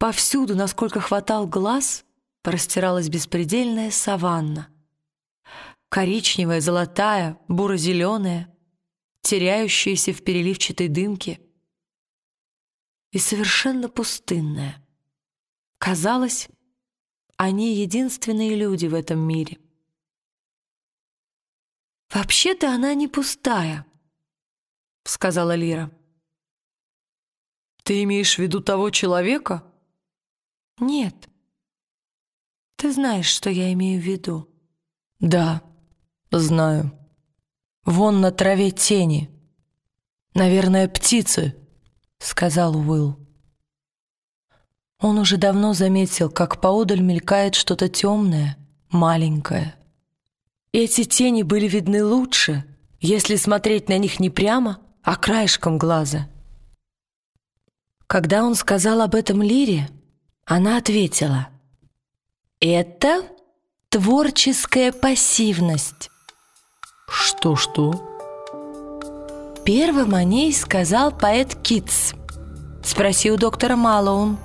Повсюду, насколько хватал глаз, простиралась беспредельная саванна. Коричневая, золотая, буро-зеленая, теряющаяся в переливчатой дымке. И совершенно пустынная. Казалось, они единственные люди в этом мире. «Вообще-то она не пустая», — сказала Лира. «Ты имеешь в виду того человека?» «Нет. Ты знаешь, что я имею в виду?» «Да, знаю. Вон на траве тени. Наверное, птицы», — сказал Уилл. Он уже давно заметил, как поодаль мелькает что-то темное, маленькое. Эти тени были видны лучше, если смотреть на них не прямо, а краешком глаза. Когда он сказал об этом Лире, она ответила, «Это творческая пассивность». Что-что? Первым о ней сказал поэт Китс. Спроси у доктора Малоун.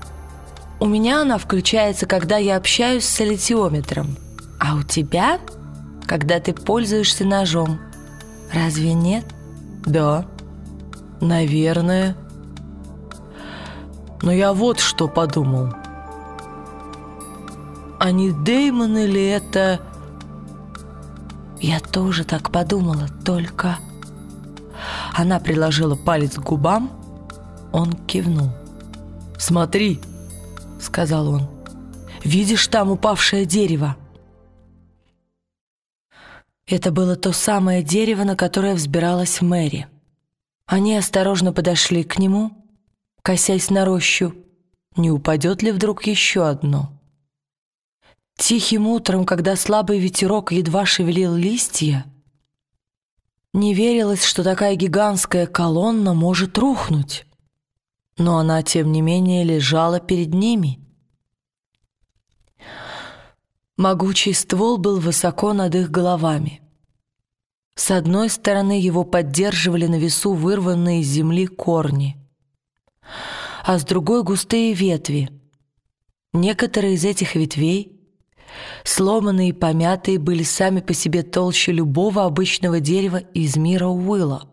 У меня она включается, когда я общаюсь с литиометром, а у тебя, когда ты пользуешься ножом. Разве нет? Да, наверное. Но я вот что подумал. А не Деймон или это... Я тоже так подумала, только... Она приложила палец к губам, он кивнул. «Смотри!» — сказал он. «Видишь там упавшее дерево?» Это было то самое дерево, на которое взбиралась Мэри. Они осторожно подошли к нему, косясь на рощу, не упадет ли вдруг еще одно. Тихим утром, когда слабый ветерок едва шевелил листья, не верилось, что такая гигантская колонна может рухнуть но она, тем не менее, лежала перед ними. Могучий ствол был высоко над их головами. С одной стороны его поддерживали на весу вырванные из земли корни, а с другой — густые ветви. Некоторые из этих ветвей, сломанные и помятые, были сами по себе толще любого обычного дерева из мира Уилла.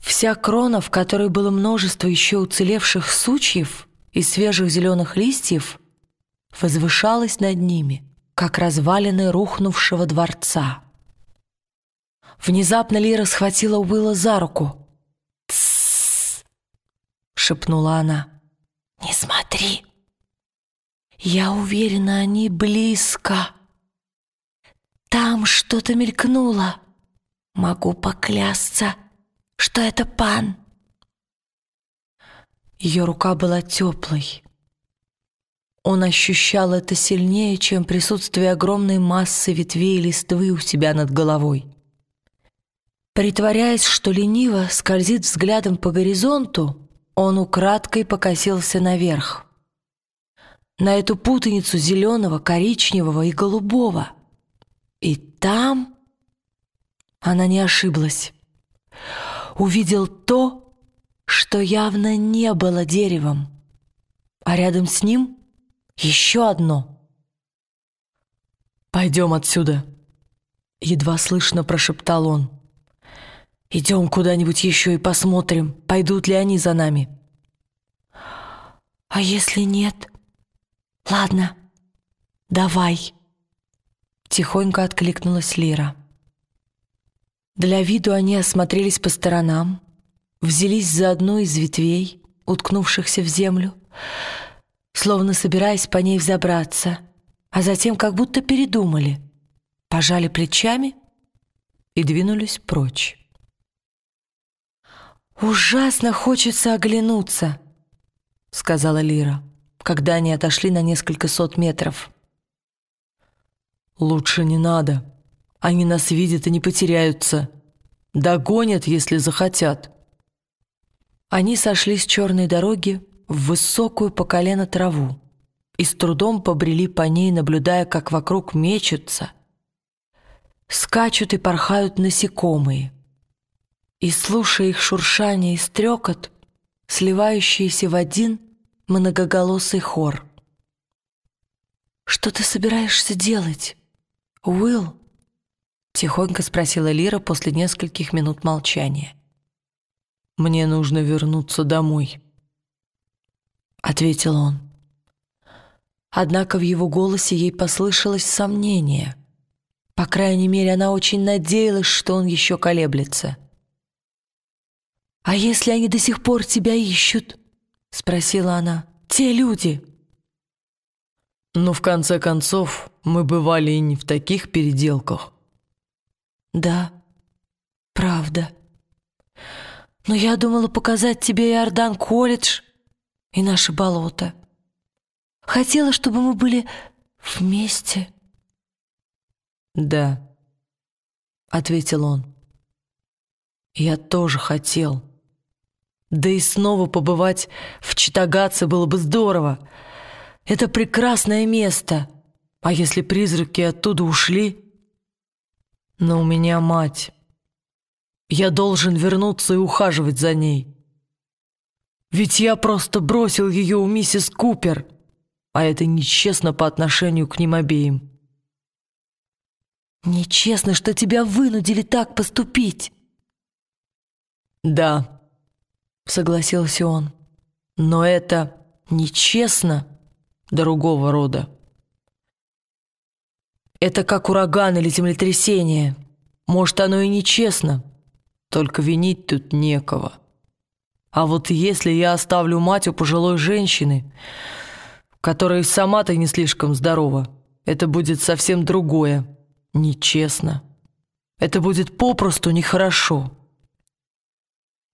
Вся крона, в которой было множество еще уцелевших сучьев и свежих зеленых листьев, возвышалась над ними, как развалины рухнувшего дворца. Внезапно Лира схватила Уилла за руку. «Тссс!» — шепнула она. «Не смотри! Я уверена, они близко. Там что-то мелькнуло. Могу поклясться, что это пан. Ее рука была теплой. Он ощущал это сильнее, чем присутствие огромной массы ветвей и листвы у себя над головой. Притворяясь, что лениво скользит взглядом по горизонту, он украдкой покосился наверх. На эту путаницу зеленого, коричневого и голубого. И там она не ошиблась увидел то, что явно не было деревом, а рядом с ним еще одно. «Пойдем отсюда», — едва слышно прошептал он. «Идем куда-нибудь еще и посмотрим, пойдут ли они за нами». «А если нет? Ладно, давай», — тихонько откликнулась Лира. Для виду они осмотрелись по сторонам, взялись за одну из ветвей, уткнувшихся в землю, словно собираясь по ней взобраться, а затем как будто передумали, пожали плечами и двинулись прочь. «Ужасно хочется оглянуться», — сказала Лира, когда они отошли на несколько сот метров. «Лучше не надо», они нас видят и не потеряются. Догонят, если захотят». Они сошли с черной дороги в высокую по колено траву и с трудом побрели по ней, наблюдая, как вокруг мечутся, скачут и порхают насекомые, и слушая их шуршание и стрекот, сливающиеся в один многоголосый хор. «Что ты собираешься делать, Уилл?» Тихонько спросила Лира после нескольких минут молчания. «Мне нужно вернуться домой», — ответил он. Однако в его голосе ей послышалось сомнение. По крайней мере, она очень надеялась, что он еще колеблется. «А если они до сих пор тебя ищут?» — спросила она. «Те люди!» Но в конце концов мы бывали и не в таких переделках. Да, правда. Но я думала показать тебе Иордан колледж и наше болото. Хотела, чтобы мы были вместе. Да, ответил он. Я тоже хотел. Да и снова побывать в Читагаце было бы здорово. Это прекрасное место. А если призраки оттуда ушли? Но у меня мать. Я должен вернуться и ухаживать за ней. Ведь я просто бросил ее у миссис Купер, а это нечестно по отношению к ним обеим. Нечестно, что тебя вынудили так поступить. Да, согласился он, но это нечестно другого рода. Это как ураган или землетрясение. Может, оно и нечестно, только винить тут некого. А вот если я оставлю мать у пожилой женщины, которая сама-то не слишком здорова, это будет совсем другое, нечестно. Это будет попросту нехорошо.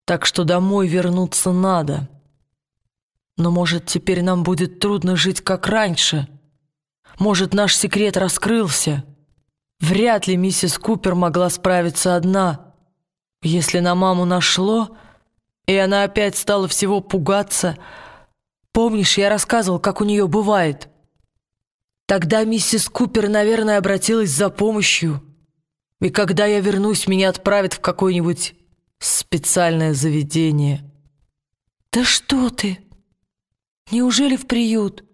Так что домой вернуться надо. Но, может, теперь нам будет трудно жить, как раньше — может, наш секрет раскрылся? Вряд ли миссис Купер могла справиться одна. Если на маму нашло, и она опять стала всего пугаться... Помнишь, я рассказывал, как у нее бывает? Тогда миссис Купер, наверное, обратилась за помощью. И когда я вернусь, меня отправят в какое-нибудь специальное заведение. «Да что ты! Неужели в приют?»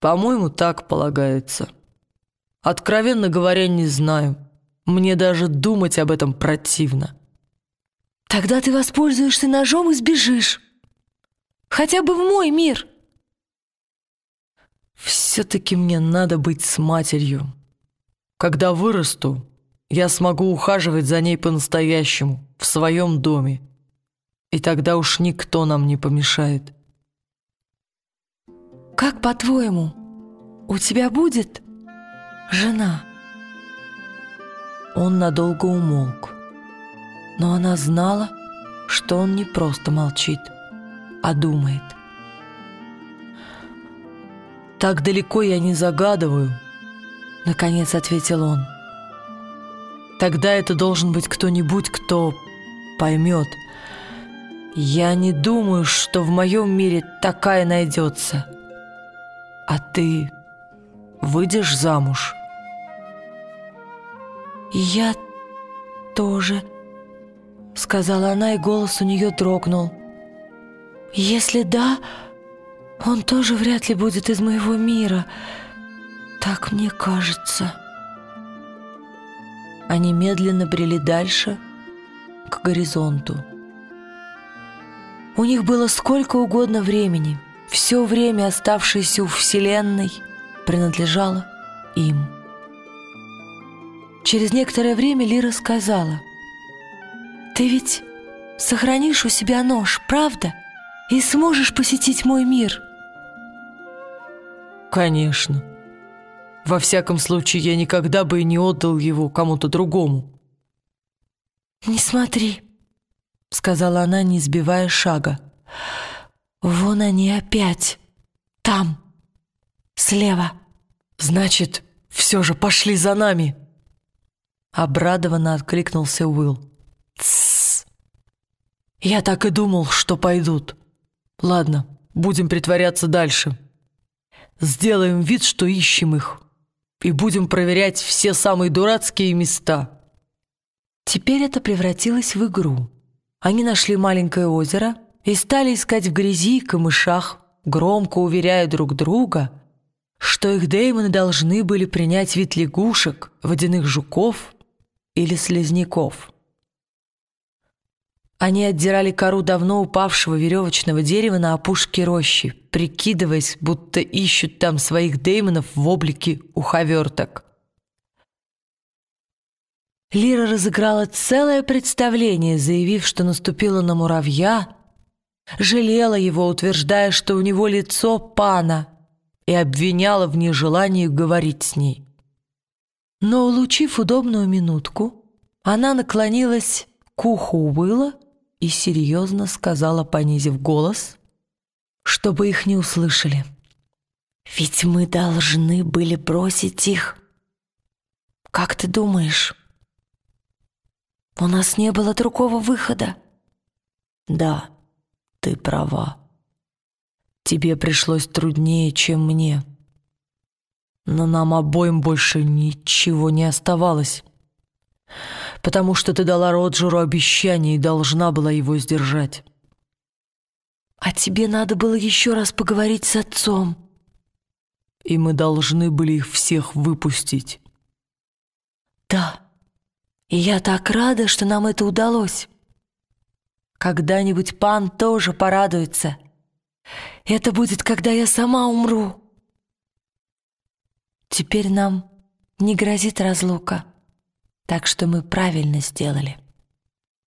По-моему, так полагается. Откровенно говоря, не знаю. Мне даже думать об этом противно. Тогда ты воспользуешься ножом и сбежишь. Хотя бы в мой мир. Все-таки мне надо быть с матерью. Когда вырасту, я смогу ухаживать за ней по-настоящему, в своем доме. И тогда уж никто нам не помешает. Как по-твоему, у тебя будет жена?» Он надолго умолк, но она знала, что он не просто молчит, а думает. «Так далеко я не загадываю», — наконец ответил он. «Тогда это должен быть кто-нибудь, кто поймет. Я не думаю, что в моем мире такая найдется». «А ты выйдешь замуж?» «Я тоже», — сказала она, и голос у нее дрогнул. «Если да, он тоже вряд ли будет из моего мира. Так мне кажется». Они медленно брели дальше, к горизонту. У них было сколько угодно времени — все время, оставшееся у Вселенной, принадлежало им. Через некоторое время Лира сказала, «Ты ведь сохранишь у себя нож, правда? И сможешь посетить мой мир?» «Конечно. Во всяком случае, я никогда бы и не отдал его кому-то другому». «Не смотри», — сказала она, не сбивая шага. Вон они опять. Там. Слева. Значит, все же пошли за нами. Обрадованно откликнулся Уилл. Тссс. Я так и думал, что пойдут. Ладно, будем притворяться дальше. Сделаем вид, что ищем их. И будем проверять все самые дурацкие места. Теперь это превратилось в игру. Они нашли маленькое озеро — и стали искать в грязи и камышах громко уверяя друг друга, что их деймоны должны были принять вид лягушек, водяных жуков или слизняков. Они отдирали кору давно упавшего веревочного дерева на опушке рощи, прикидываясь, будто ищут там своих деймонов в облике уховерток. Лира разыграла целое представление, заявив, что наступила на муравья, жалела его, утверждая, что у него лицо пана, и обвиняла в нежелании говорить с ней. Но, улучив удобную минутку, она наклонилась к уху Уилла и серьезно сказала, понизив голос, чтобы их не услышали. «Ведь мы должны были бросить их. Как ты думаешь?» «У нас не было другого выхода». «Да, ты права. Тебе пришлось труднее, чем мне. Но нам обоим больше ничего не оставалось» потому что ты дала Роджеру обещание и должна была его сдержать. А тебе надо было еще раз поговорить с отцом. И мы должны были их всех выпустить. Да, и я так рада, что нам это удалось. Когда-нибудь пан тоже порадуется. Это будет, когда я сама умру. Теперь нам не грозит разлука. Так что мы правильно сделали.